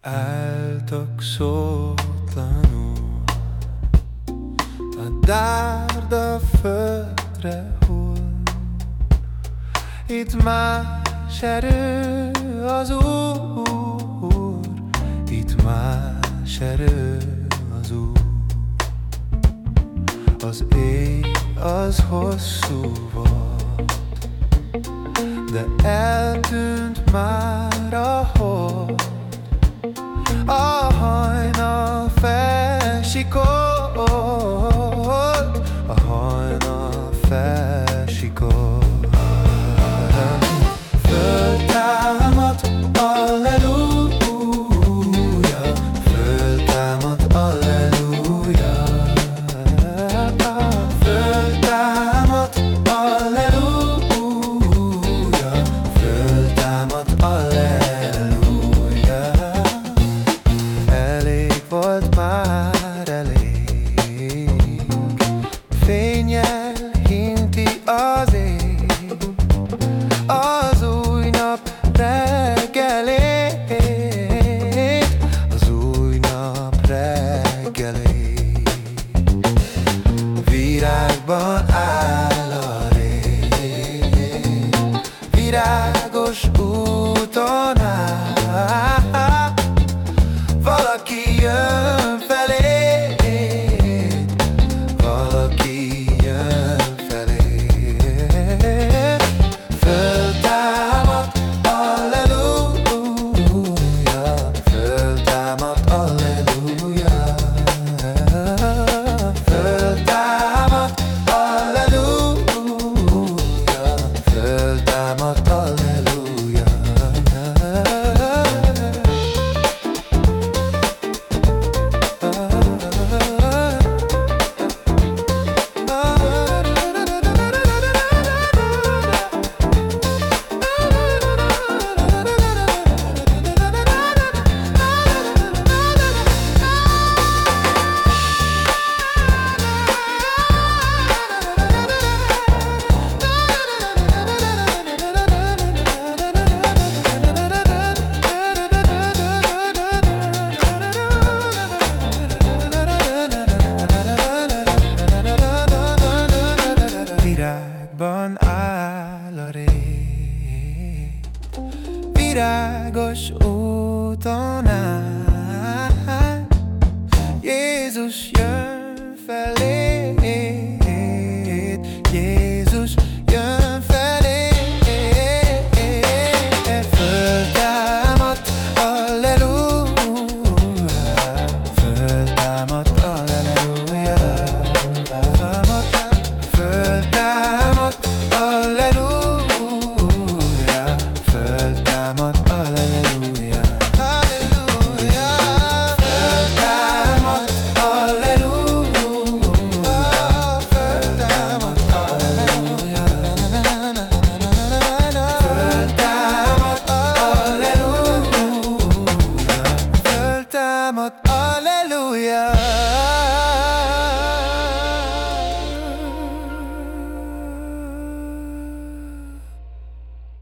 Álltak szótlanul A dárd a földre hull. Itt más erő az Úr. Itt más erő az Úr. Az éj az hosszú volt De eltűnt már a hold Virágos úton áll. Valaki jön Virágos úton Jézus jön felé